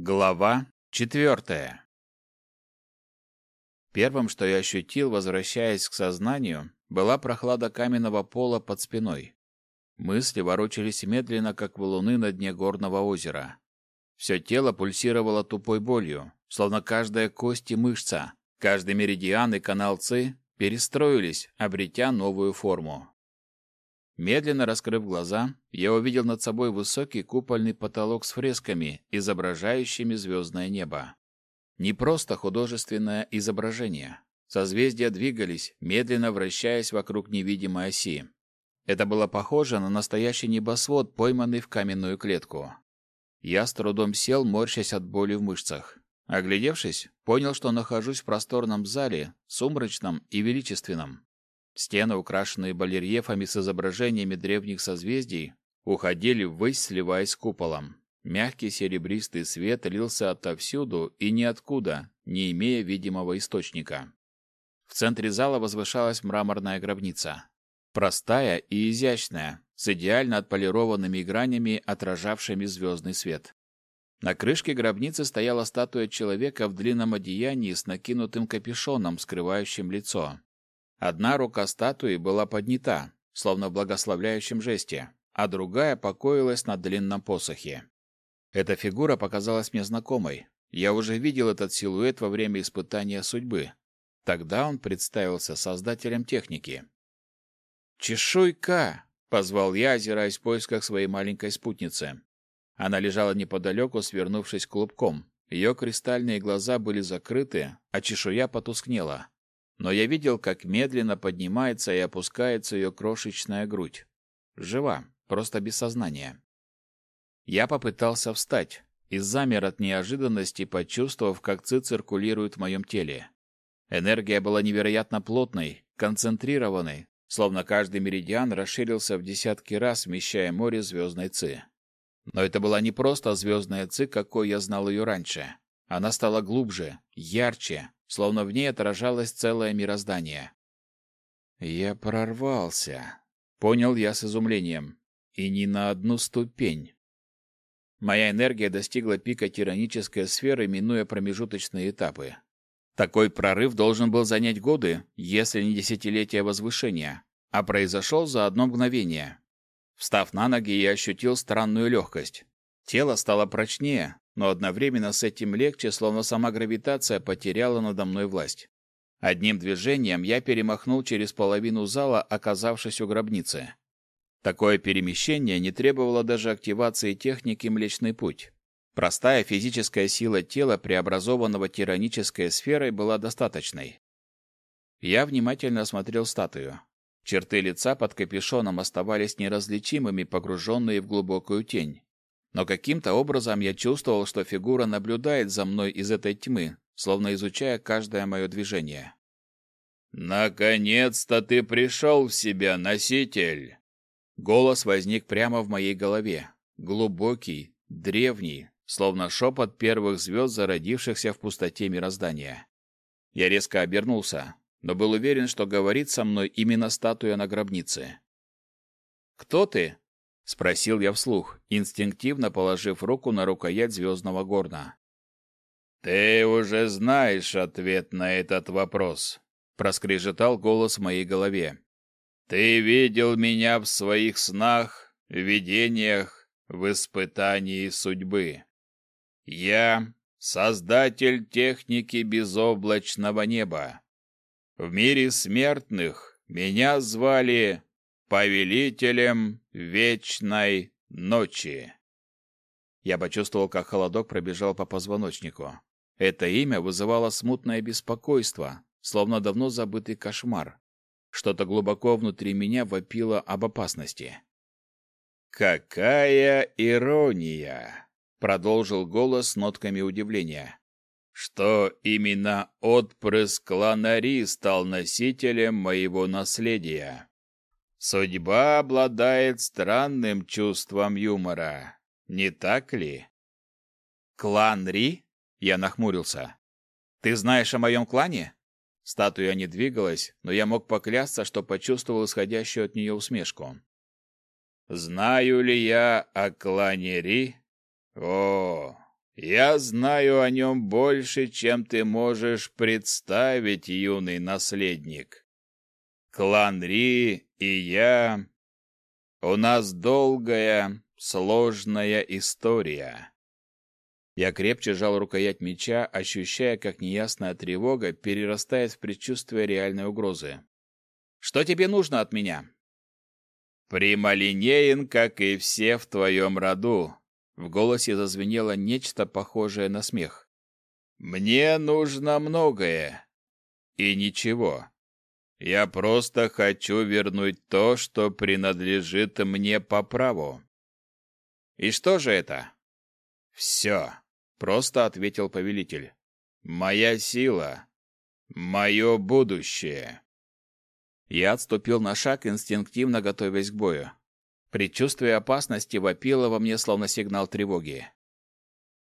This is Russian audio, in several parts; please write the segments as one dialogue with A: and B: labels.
A: Глава четвертая. Первым, что я ощутил, возвращаясь к сознанию, была прохлада каменного пола под спиной. Мысли ворочались медленно, как валуны на дне горного озера. Все тело пульсировало тупой болью, словно каждая кость и мышца, каждый меридиан и канал ЦИ перестроились, обретя новую форму. Медленно раскрыв глаза, я увидел над собой высокий купольный потолок с фресками, изображающими звездное небо. Не просто художественное изображение. Созвездия двигались, медленно вращаясь вокруг невидимой оси. Это было похоже на настоящий небосвод, пойманный в каменную клетку. Я с трудом сел, морщась от боли в мышцах. Оглядевшись, понял, что нахожусь в просторном зале, сумрачном и величественном. Стены, украшенные барельефами с изображениями древних созвездий, уходили ввысь, сливаясь с куполом. Мягкий серебристый свет лился отовсюду и ниоткуда, не имея видимого источника. В центре зала возвышалась мраморная гробница. Простая и изящная, с идеально отполированными гранями, отражавшими звездный свет. На крышке гробницы стояла статуя человека в длинном одеянии с накинутым капюшоном, скрывающим лицо. Одна рука статуи была поднята, словно в благословляющем жесте, а другая покоилась на длинном посохе. Эта фигура показалась мне знакомой. Я уже видел этот силуэт во время испытания судьбы. Тогда он представился создателем техники. «Чешуйка!» — позвал я, озираясь в поисках своей маленькой спутницы. Она лежала неподалеку, свернувшись клубком. Ее кристальные глаза были закрыты, а чешуя потускнела но я видел, как медленно поднимается и опускается ее крошечная грудь. Жива, просто без сознания. Я попытался встать и замер от неожиданности, почувствовав, как ци циркулирует в моем теле. Энергия была невероятно плотной, концентрированной, словно каждый меридиан расширился в десятки раз, вмещая море звездной ци. Но это была не просто звездная ци, какой я знал ее раньше. Она стала глубже, ярче, словно в ней отражалось целое мироздание. «Я прорвался», — понял я с изумлением. «И не на одну ступень». Моя энергия достигла пика тиранической сферы, минуя промежуточные этапы. Такой прорыв должен был занять годы, если не десятилетия возвышения, а произошел за одно мгновение. Встав на ноги, я ощутил странную легкость. Тело стало прочнее, но одновременно с этим легче, словно сама гравитация потеряла надо мной власть. Одним движением я перемахнул через половину зала, оказавшись у гробницы. Такое перемещение не требовало даже активации техники «Млечный путь». Простая физическая сила тела, преобразованного тиранической сферой, была достаточной. Я внимательно осмотрел статую. Черты лица под капюшоном оставались неразличимыми, погруженные в глубокую тень но каким-то образом я чувствовал, что фигура наблюдает за мной из этой тьмы, словно изучая каждое мое движение. «Наконец-то ты пришел в себя, носитель!» Голос возник прямо в моей голове, глубокий, древний, словно шепот первых звезд, зародившихся в пустоте мироздания. Я резко обернулся, но был уверен, что говорит со мной именно статуя на гробнице. «Кто ты?» — спросил я вслух, инстинктивно положив руку на рукоять звездного горна. «Ты уже знаешь ответ на этот вопрос», — проскрежетал голос в моей голове. «Ты видел меня в своих снах, видениях, в испытании судьбы. Я — создатель техники безоблачного неба. В мире смертных меня звали повелителем вечной ночи. Я почувствовал, как холодок пробежал по позвоночнику. Это имя вызывало смутное беспокойство, словно давно забытый кошмар. Что-то глубоко внутри меня вопило об опасности. «Какая ирония!» — продолжил голос с нотками удивления. «Что именно отпрыск Ланари стал носителем моего наследия?» Судьба обладает странным чувством юмора, не так ли? Клан Ри? Я нахмурился. Ты знаешь о моем клане? Статуя не двигалась, но я мог поклясться, что почувствовал исходящую от нее усмешку. Знаю ли я о клане Ри? О, Я знаю о нем больше, чем ты можешь представить, юный наследник. Клан Ри и я... У нас долгая, сложная история. Я крепче сжал рукоять меча, ощущая, как неясная тревога перерастает в предчувствие реальной угрозы. «Что тебе нужно от меня?» «Прямолинеен, как и все в твоем роду», в голосе зазвенело нечто похожее на смех. Мне нужно многое и ничего. Я просто хочу вернуть то, что принадлежит мне по праву. И что же это? Все, просто ответил повелитель. Моя сила, мое будущее. Я отступил на шаг, инстинктивно готовясь к бою. Предчувствие опасности вопило во мне словно сигнал тревоги.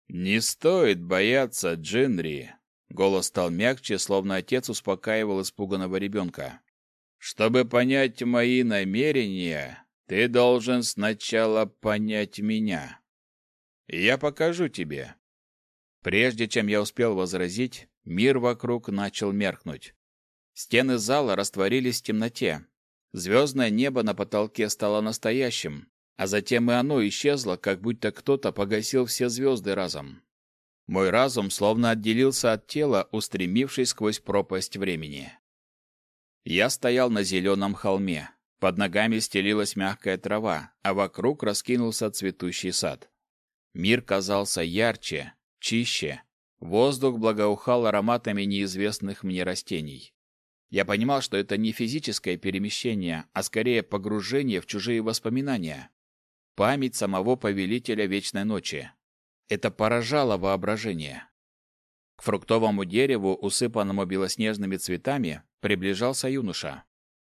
A: «Не стоит бояться, Джинри!» Голос стал мягче, словно отец успокаивал испуганного ребенка. «Чтобы понять мои намерения, ты должен сначала понять меня. Я покажу тебе». Прежде чем я успел возразить, мир вокруг начал меркнуть. Стены зала растворились в темноте, Звездное небо на потолке стало настоящим, а затем и оно исчезло, как будто кто-то погасил все звезды разом. Мой разум словно отделился от тела, устремившись сквозь пропасть времени. Я стоял на зеленом холме. Под ногами стелилась мягкая трава, а вокруг раскинулся цветущий сад. Мир казался ярче, чище. Воздух благоухал ароматами неизвестных мне растений. Я понимал, что это не физическое перемещение, а скорее погружение в чужие воспоминания. Память самого повелителя Вечной Ночи. Это поражало воображение. К фруктовому дереву, усыпанному белоснежными цветами, приближался юноша.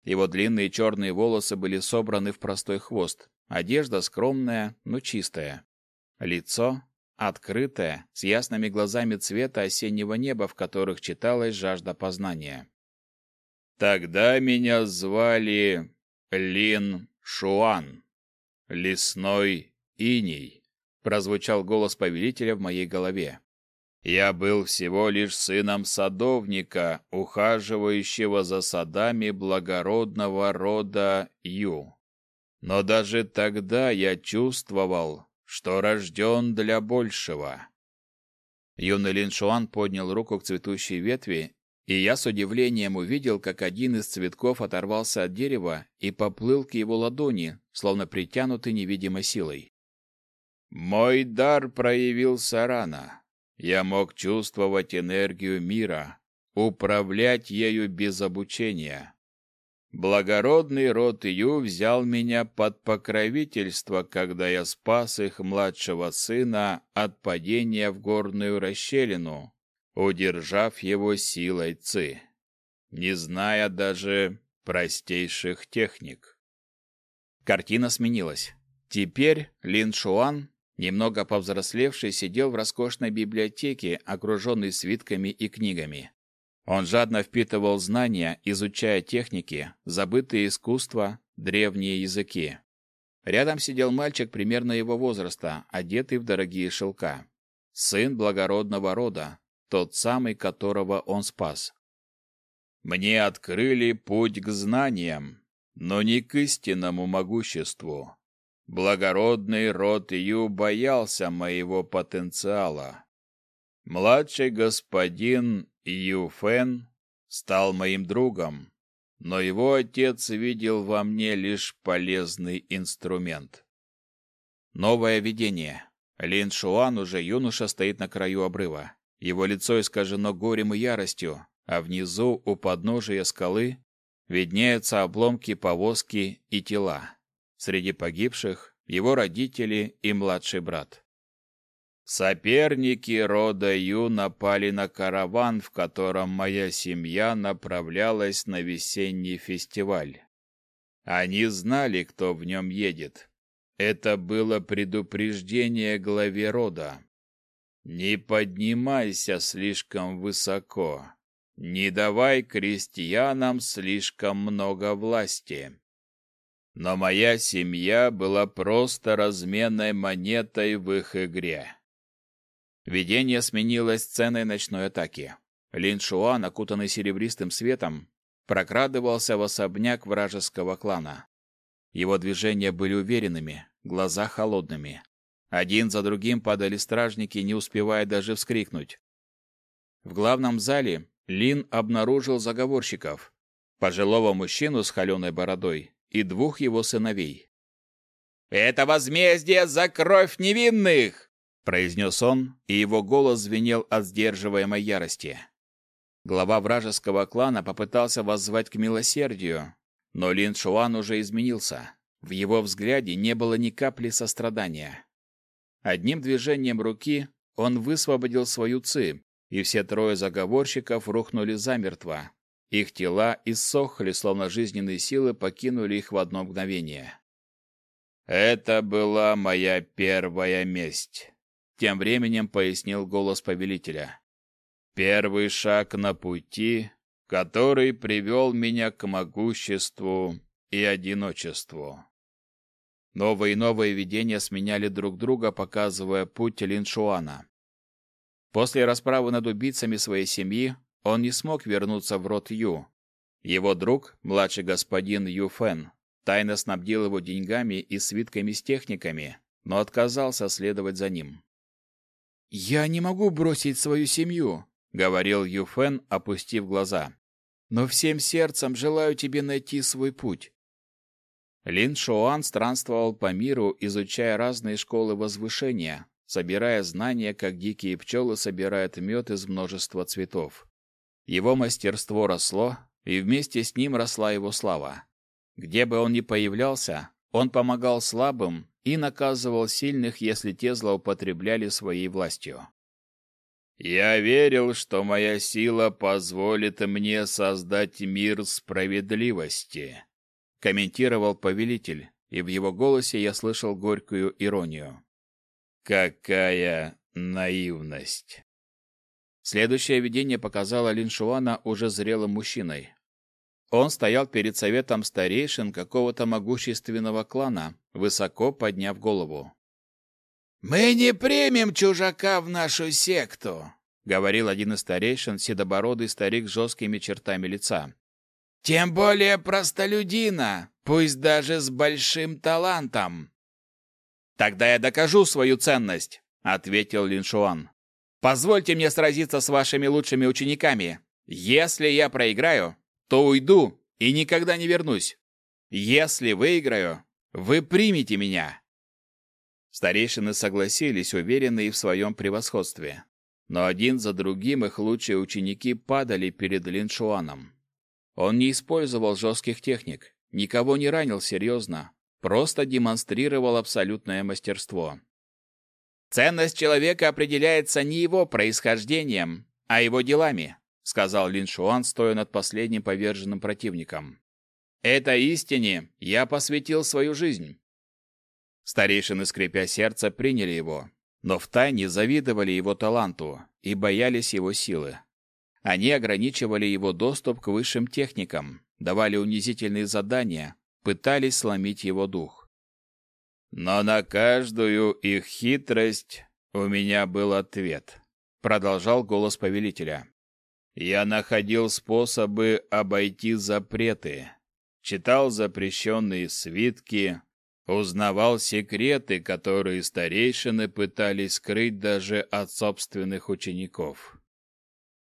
A: Его длинные черные волосы были собраны в простой хвост, одежда скромная, но чистая. Лицо открытое, с ясными глазами цвета осеннего неба, в которых читалась жажда познания. Тогда меня звали Лин Шуан, лесной иней, прозвучал голос повелителя в моей голове. Я был всего лишь сыном садовника, ухаживающего за садами благородного рода Ю. Но даже тогда я чувствовал, что рожден для большего. Юный Лин Шуан поднял руку к цветущей ветви, и я с удивлением увидел, как один из цветков оторвался от дерева и поплыл к его ладони, словно притянутый невидимой силой. Мой дар проявился рано. Я мог чувствовать энергию мира, управлять ею без обучения. Благородный род Ю взял меня под покровительство, когда я спас их младшего сына от падения в горную расщелину, удержав его силой ци, не зная даже простейших техник. Картина сменилась. Теперь Лин Шуан, немного повзрослевший, сидел в роскошной библиотеке, окруженный свитками и книгами. Он жадно впитывал знания, изучая техники, забытые искусства, древние языки. Рядом сидел мальчик примерно его возраста, одетый в дорогие шелка. Сын благородного рода, тот самый, которого он спас. Мне открыли путь к знаниям, но не к истинному могуществу. Благородный род Ю боялся моего потенциала. Младший господин Ю Фэн стал моим другом, но его отец видел во мне лишь полезный инструмент. Новое видение. Лин Шуан уже юноша стоит на краю обрыва. Его лицо искажено горем и яростью, а внизу, у подножия скалы, виднеются обломки повозки и тела. Среди погибших его родители и младший брат. Соперники рода Ю напали на караван, в котором моя семья направлялась на весенний фестиваль. Они знали, кто в нем едет. Это было предупреждение главе рода. Не поднимайся слишком высоко. Не давай крестьянам слишком много власти. Но моя семья была просто разменной монетой в их игре. Видение сменилось сценой ночной атаки. Лин Шуан, окутанный серебристым светом, прокрадывался в особняк вражеского клана. Его движения были уверенными, глаза холодными. Один за другим падали стражники, не успевая даже вскрикнуть. В главном зале Лин обнаружил заговорщиков, пожилого мужчину с холеной бородой и двух его сыновей. «Это возмездие за кровь невинных!» произнес он, и его голос звенел от сдерживаемой ярости. Глава вражеского клана попытался воззвать к милосердию, но Лин Шуан уже изменился. В его взгляде не было ни капли сострадания. Одним движением руки он высвободил свою ци, и все трое заговорщиков рухнули замертво. Их тела иссохли, словно жизненные силы покинули их в одно мгновение. «Это была моя первая месть», — тем временем пояснил голос повелителя. Первый шаг на пути, который привел меня к могуществу и одиночеству. Новые и новые видения сменяли друг друга, показывая путь Линшуана. После расправы над убийцами своей семьи он не смог вернуться в род Ю. Его друг, младший господин Ю Фэн, тайно снабдил его деньгами и свитками с техниками, но отказался следовать за ним. «Я не могу бросить свою семью», — говорил Юфен, опустив глаза. «Но всем сердцем желаю тебе найти свой путь». Лин Шоуан странствовал по миру, изучая разные школы возвышения, собирая знания, как дикие пчелы собирают мед из множества цветов. Его мастерство росло, и вместе с ним росла его слава. Где бы он ни появлялся, он помогал слабым и наказывал сильных, если те злоупотребляли своей властью. Я верил, что моя сила позволит мне создать мир справедливости, комментировал повелитель, и в его голосе я слышал горькую иронию. Какая наивность. Следующее видение показало Линшуана уже зрелым мужчиной. Он стоял перед советом старейшин какого-то могущественного клана, высоко подняв голову. «Мы не примем чужака в нашу секту», — говорил один из старейшин, седобородый старик с жесткими чертами лица. «Тем более простолюдина, пусть даже с большим талантом». «Тогда я докажу свою ценность», — ответил Линшуан. «Позвольте мне сразиться с вашими лучшими учениками. Если я проиграю, то уйду и никогда не вернусь. Если выиграю, вы примете меня». Старейшины согласились, уверенные в своем превосходстве. Но один за другим их лучшие ученики падали перед Линшуаном. Он не использовал жестких техник, никого не ранил серьезно, просто демонстрировал абсолютное мастерство. «Ценность человека определяется не его происхождением, а его делами», сказал Линшуан, стоя над последним поверженным противником. «Этой истине я посвятил свою жизнь. Старейшины, скрипя сердце, приняли его, но втайне завидовали его таланту и боялись его силы. Они ограничивали его доступ к высшим техникам, давали унизительные задания, пытались сломить его дух. Но на каждую их хитрость у меня был ответ, продолжал голос повелителя. Я находил способы обойти запреты, читал запрещенные свитки, Узнавал секреты, которые старейшины пытались скрыть даже от собственных учеников.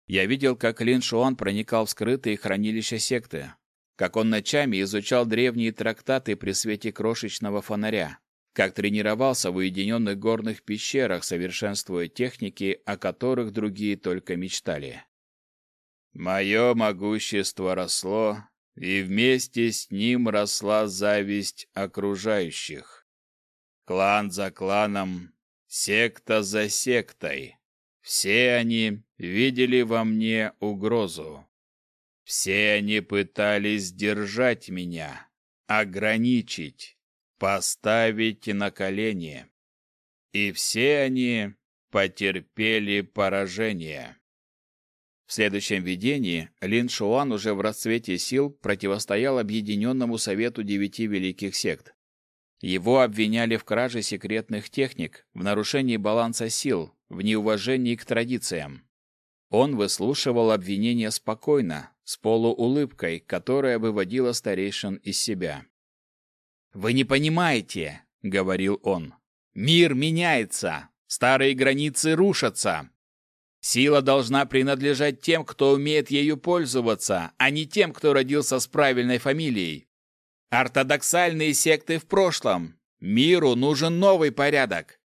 A: Я видел, как Лин Шуан проникал в скрытые хранилища секты, как он ночами изучал древние трактаты при свете крошечного фонаря, как тренировался в уединенных горных пещерах, совершенствуя техники, о которых другие только мечтали. Мое могущество росло, и вместе с ним росла зависть окружающих. Клан за кланом, секта за сектой. Все они видели во мне угрозу. Все они пытались сдержать меня, ограничить, поставить на колени. И все они потерпели поражение. В следующем видении Лин Шуан уже в расцвете сил противостоял Объединенному Совету Девяти Великих Сект. Его обвиняли в краже секретных техник, в нарушении баланса сил, в неуважении к традициям. Он выслушивал обвинения спокойно, с полуулыбкой, которая выводила старейшин из себя. «Вы не понимаете», — говорил он. «Мир меняется, старые границы рушатся. Сила должна принадлежать тем, кто умеет ею пользоваться, а не тем, кто родился с правильной фамилией. Ортодоксальные секты в прошлом. Миру нужен новый порядок.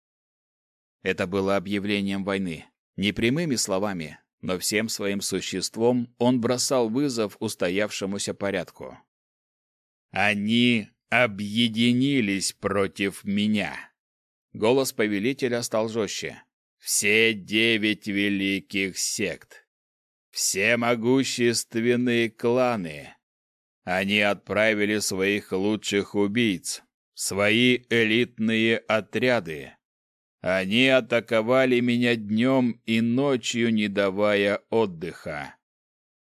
A: Это было объявлением войны. Не прямыми словами, но всем своим существом он бросал вызов устоявшемуся порядку. «Они объединились против меня!» Голос повелителя стал жестче. «Все девять великих сект, все могущественные кланы, они отправили своих лучших убийц, свои элитные отряды. Они атаковали меня днем и ночью, не давая отдыха.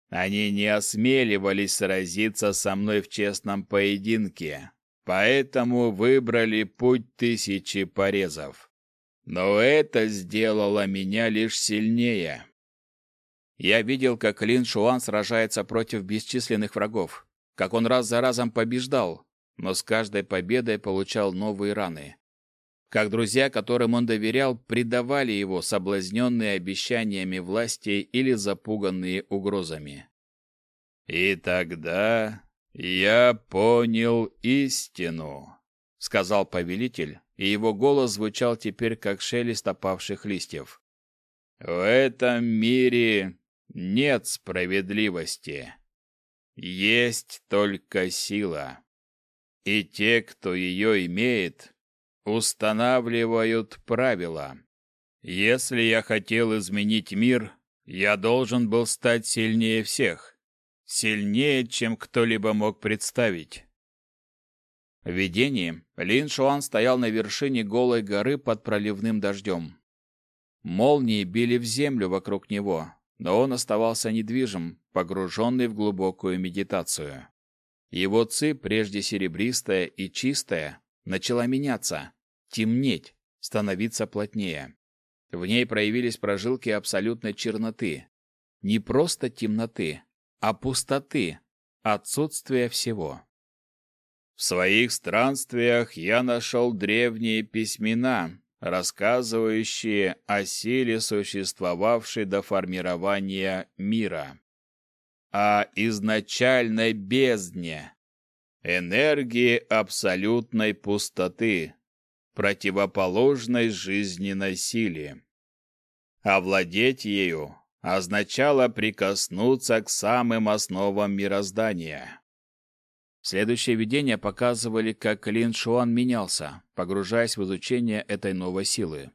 A: Они не осмеливались сразиться со мной в честном поединке, поэтому выбрали путь тысячи порезов. Но это сделало меня лишь сильнее. Я видел, как Лин Шуан сражается против бесчисленных врагов как он раз за разом побеждал, но с каждой победой получал новые раны. Как друзья, которым он доверял, предавали его, соблазненные обещаниями власти или запуганные угрозами. «И тогда я понял истину», — сказал повелитель, и его голос звучал теперь как шелест опавших листьев. «В этом мире нет справедливости. Есть только сила. И те, кто ее имеет, устанавливают правила. Если я хотел изменить мир, я должен был стать сильнее всех. Сильнее, чем кто-либо мог представить. В видении Лин Шуан стоял на вершине голой горы под проливным дождем. Молнии били в землю вокруг него, но он оставался недвижим, погруженный в глубокую медитацию. Его ци, прежде серебристая и чистая, начала меняться, темнеть, становиться плотнее. В ней проявились прожилки абсолютной черноты. Не просто темноты, а пустоты, отсутствия всего. В своих странствиях я нашел древние письмена, рассказывающие о силе, существовавшей до формирования мира, о изначальной бездне, энергии абсолютной пустоты, противоположной жизненной силе. Овладеть ею означало прикоснуться к самым основам мироздания. Следующие видения показывали, как Лин Шуан менялся, погружаясь в изучение этой новой силы.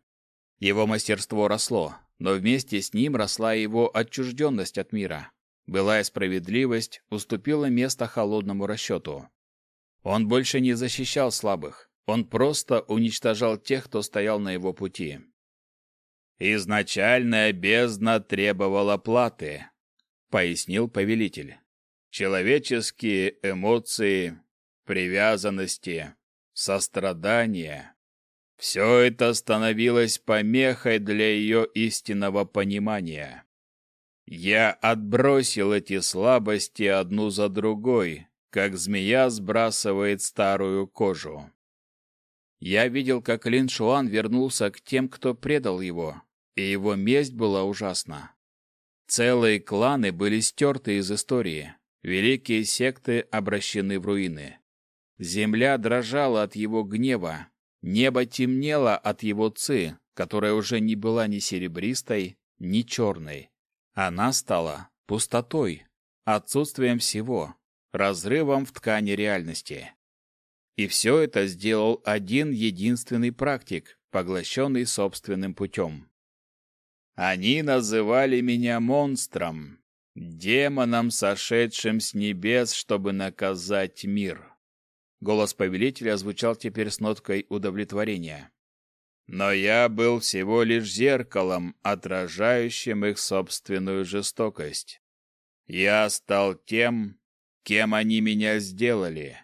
A: Его мастерство росло, но вместе с ним росла его отчужденность от мира. Былая справедливость уступила место холодному расчету. Он больше не защищал слабых, он просто уничтожал тех, кто стоял на его пути. «Изначальная бездна требовала платы», — пояснил повелитель человеческие эмоции, привязанности, сострадание. Все это становилось помехой для ее истинного понимания. Я отбросил эти слабости одну за другой, как змея сбрасывает старую кожу. Я видел, как Лин Шуан вернулся к тем, кто предал его, и его месть была ужасна. Целые кланы были стерты из истории, Великие секты обращены в руины. Земля дрожала от его гнева, небо темнело от его ци, которая уже не была ни серебристой, ни черной. Она стала пустотой, отсутствием всего, разрывом в ткани реальности. И все это сделал один единственный практик, поглощенный собственным путем. Они называли меня монстром, демоном, сошедшим с небес, чтобы наказать мир. Голос повелителя звучал теперь с ноткой удовлетворения. Но я был всего лишь зеркалом, отражающим их собственную жестокость. Я стал тем, кем они меня сделали.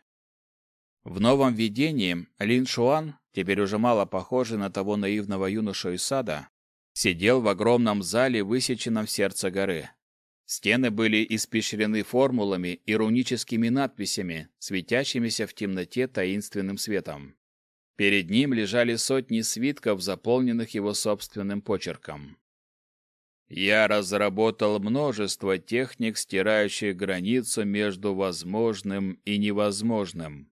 A: В новом видении Лин Шуан, теперь уже мало похожий на того наивного юношу из сада, сидел в огромном зале, высеченном в сердце горы. Стены были испещрены формулами и руническими надписями, светящимися в темноте таинственным светом. Перед ним лежали сотни свитков, заполненных его собственным почерком. Я разработал множество техник, стирающих границу между возможным и невозможным.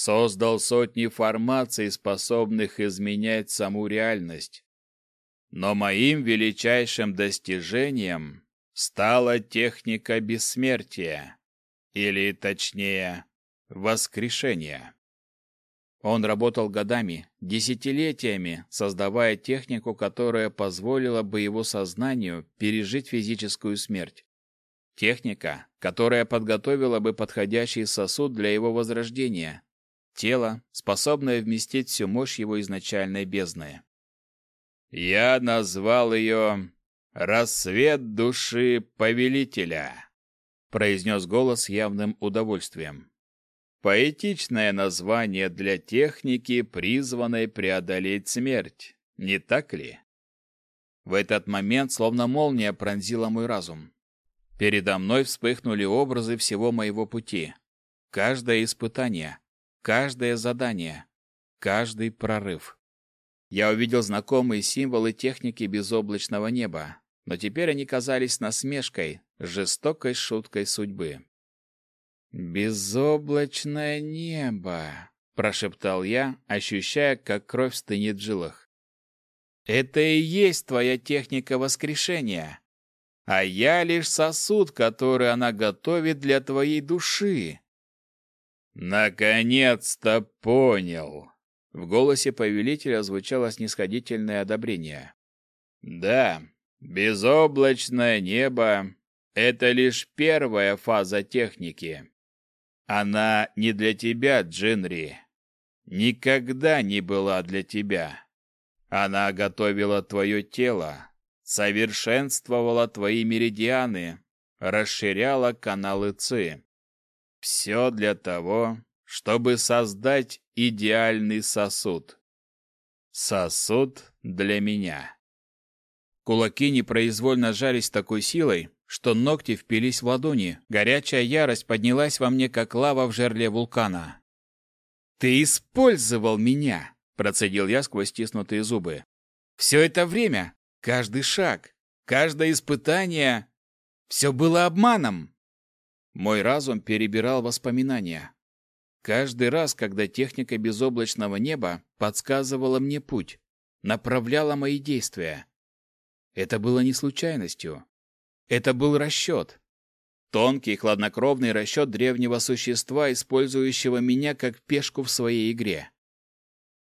A: Создал сотни формаций, способных изменять саму реальность. Но моим величайшим достижением стала техника бессмертия, или, точнее, воскрешения. Он работал годами, десятилетиями, создавая технику, которая позволила бы его сознанию пережить физическую смерть. Техника, которая подготовила бы подходящий сосуд для его возрождения. Тело, способное вместить всю мощь его изначальной бездны. Я назвал ее «Рассвет души повелителя», произнес голос явным удовольствием. Поэтичное название для техники, призванной преодолеть смерть, не так ли? В этот момент словно молния пронзила мой разум. Передо мной вспыхнули образы всего моего пути. Каждое испытание, каждое задание, каждый прорыв. Я увидел знакомые символы техники безоблачного неба, но теперь они казались насмешкой, жестокой шуткой судьбы. «Безоблачное небо», — прошептал я, ощущая, как кровь стынет в жилах. «Это и есть твоя техника воскрешения, а я лишь сосуд, который она готовит для твоей души». «Наконец-то понял!» В голосе повелителя звучало снисходительное одобрение. «Да, безоблачное небо — это лишь первая фаза техники. Она не для тебя, Джинри. Никогда не была для тебя. Она готовила твое тело, совершенствовала твои меридианы, расширяла каналы ЦИ. Все для того, чтобы создать идеальный сосуд. Сосуд для меня. Кулаки непроизвольно сжались такой силой, что ногти впились в ладони. Горячая ярость поднялась во мне, как лава в жерле вулкана. «Ты использовал меня!» – процедил я сквозь стиснутые зубы. «Все это время, каждый шаг, каждое испытание – все было обманом!» Мой разум перебирал воспоминания. Каждый раз, когда техника безоблачного неба подсказывала мне путь, направляла мои действия. Это было не случайностью. Это был расчет. Тонкий, хладнокровный расчет древнего существа, использующего меня как пешку в своей игре.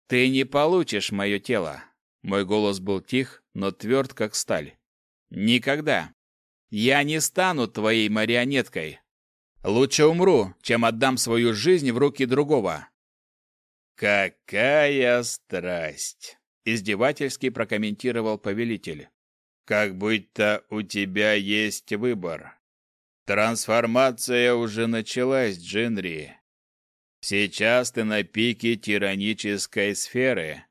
A: «Ты не получишь мое тело!» Мой голос был тих, но тверд, как сталь. «Никогда! Я не стану твоей марионеткой! Лучше умру, чем отдам свою жизнь в руки другого!» «Какая страсть!» — издевательски прокомментировал повелитель. Как будто у тебя есть выбор. Трансформация уже началась, Джинри. Сейчас ты на пике тиранической сферы.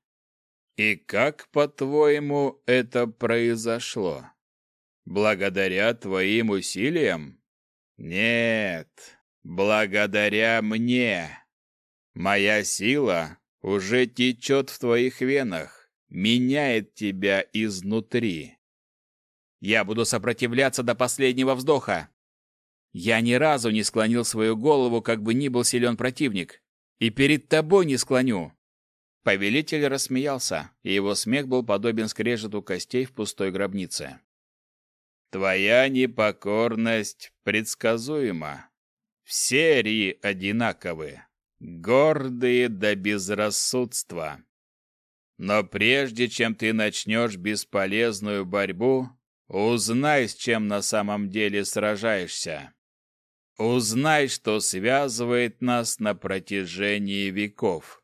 A: И как, по-твоему, это произошло? Благодаря твоим усилиям? Нет, благодаря мне. Моя сила уже течет в твоих венах, меняет тебя изнутри. Я буду сопротивляться до последнего вздоха. Я ни разу не склонил свою голову, как бы ни был силен противник. И перед тобой не склоню. Повелитель рассмеялся, и его смех был подобен скрежету костей в пустой гробнице. Твоя непокорность предсказуема. Все ри одинаковы, гордые до безрассудства. Но прежде чем ты начнешь бесполезную борьбу, Узнай, с чем на самом деле сражаешься. Узнай, что связывает нас на протяжении веков.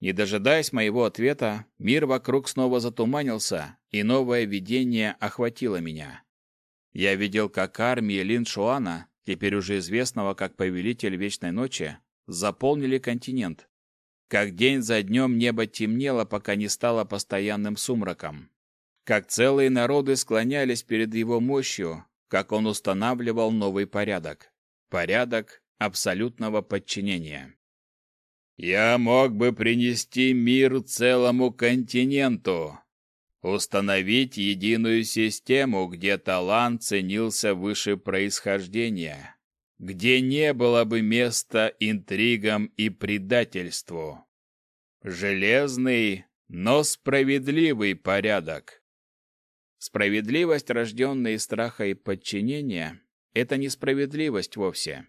A: Не дожидаясь моего ответа, мир вокруг снова затуманился, и новое видение охватило меня. Я видел, как армии Лин Шуана, теперь уже известного как Повелитель Вечной Ночи, заполнили континент. Как день за днем небо темнело, пока не стало постоянным сумраком. как целые народы склонялись перед его мощью, как он устанавливал новый порядок. Порядок абсолютного подчинения. «Я мог бы принести мир целому континенту, установить единую систему, где талант ценился выше происхождения, где не было бы места интригам и предательству. Железный, но справедливый порядок. Справедливость, рожденная из страха и подчинения, это не справедливость вовсе.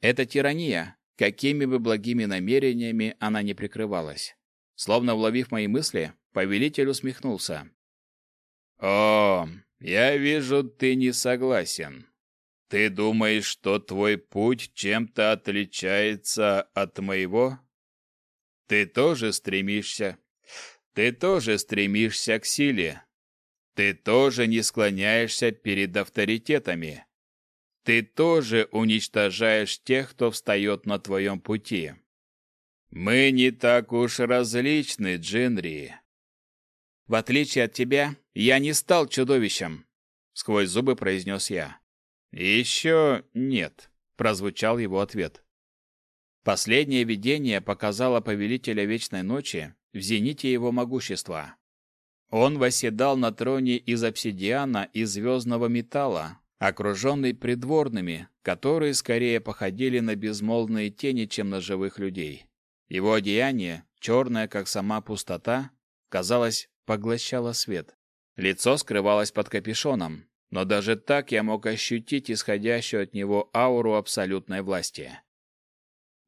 A: Это тирания, какими бы благими намерениями она не прикрывалась. Словно уловив мои мысли, повелитель усмехнулся. «О, я вижу, ты не согласен. Ты думаешь, что твой путь чем-то отличается от моего? Ты тоже стремишься. Ты тоже стремишься к силе, ты тоже не склоняешься перед авторитетами. Ты тоже уничтожаешь тех, кто встает на твоем пути. Мы не так уж различны, Джинри. В отличие от тебя, я не стал чудовищем, сквозь зубы произнес я. Еще нет, прозвучал его ответ. Последнее видение показало повелителя Вечной Ночи в зените его могущества. Он восседал на троне из обсидиана и звездного металла, окруженный придворными, которые скорее походили на безмолвные тени, чем на живых людей. Его одеяние, черное, как сама пустота, казалось, поглощало свет. Лицо скрывалось под капюшоном, но даже так я мог ощутить исходящую от него ауру абсолютной власти.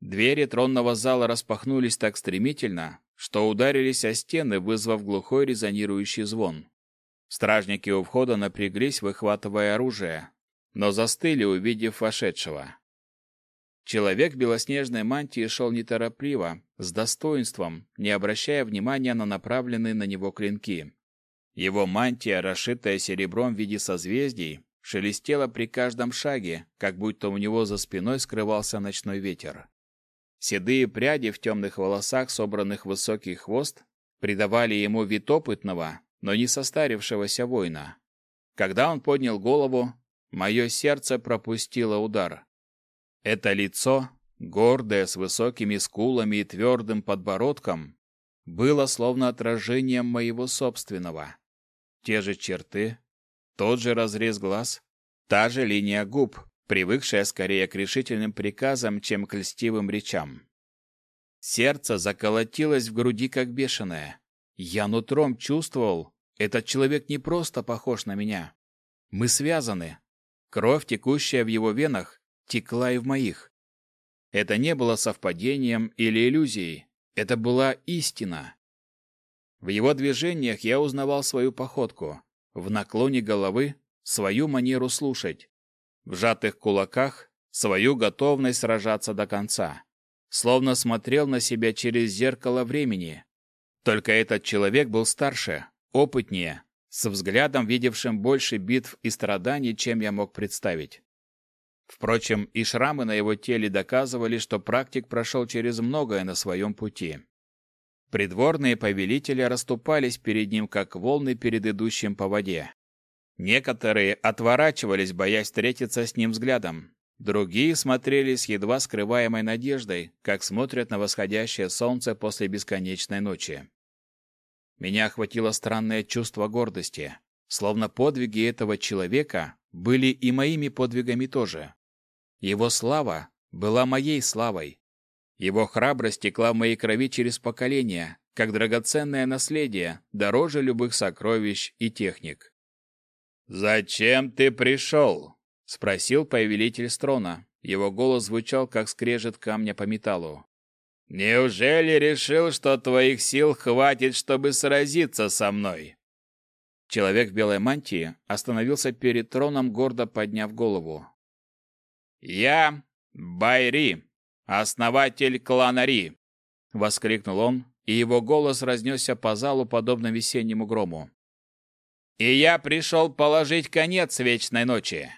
A: Двери тронного зала распахнулись так стремительно, что ударились о стены, вызвав глухой резонирующий звон. Стражники у входа напряглись, выхватывая оружие, но застыли, увидев вошедшего. Человек в белоснежной мантии шел неторопливо, с достоинством, не обращая внимания на направленные на него клинки. Его мантия, расшитая серебром в виде созвездий, шелестела при каждом шаге, как будто у него за спиной скрывался ночной ветер. Седые пряди в темных волосах, собранных в высокий хвост, придавали ему вид опытного, но не состарившегося воина. Когда он поднял голову, мое сердце пропустило удар. Это лицо, гордое, с высокими скулами и твердым подбородком, было словно отражением моего собственного. Те же черты, тот же разрез глаз, та же линия губ, привыкшая скорее к решительным приказам, чем к льстивым речам. Сердце заколотилось в груди, как бешеное. Я нутром чувствовал, этот человек не просто похож на меня. Мы связаны. Кровь, текущая в его венах, текла и в моих. Это не было совпадением или иллюзией. Это была истина. В его движениях я узнавал свою походку, в наклоне головы свою манеру слушать в сжатых кулаках свою готовность сражаться до конца. Словно смотрел на себя через зеркало времени. Только этот человек был старше, опытнее, с взглядом, видевшим больше битв и страданий, чем я мог представить. Впрочем, и шрамы на его теле доказывали, что практик прошел через многое на своем пути. Придворные повелители расступались перед ним, как волны перед идущим по воде. Некоторые отворачивались, боясь встретиться с ним взглядом. Другие смотрели с едва скрываемой надеждой, как смотрят на восходящее солнце после бесконечной ночи. Меня охватило странное чувство гордости, словно подвиги этого человека были и моими подвигами тоже. Его слава была моей славой. Его храбрость текла в моей крови через поколения, как драгоценное наследие, дороже любых сокровищ и техник. «Зачем ты пришел?» — спросил повелитель Строна. Его голос звучал, как скрежет камня по металлу. «Неужели решил, что твоих сил хватит, чтобы сразиться со мной?» Человек в белой мантии остановился перед троном, гордо подняв голову. «Я Байри, основатель клана Ри!» — воскликнул он, и его голос разнесся по залу, подобно весеннему грому. И я пришел положить конец вечной ночи.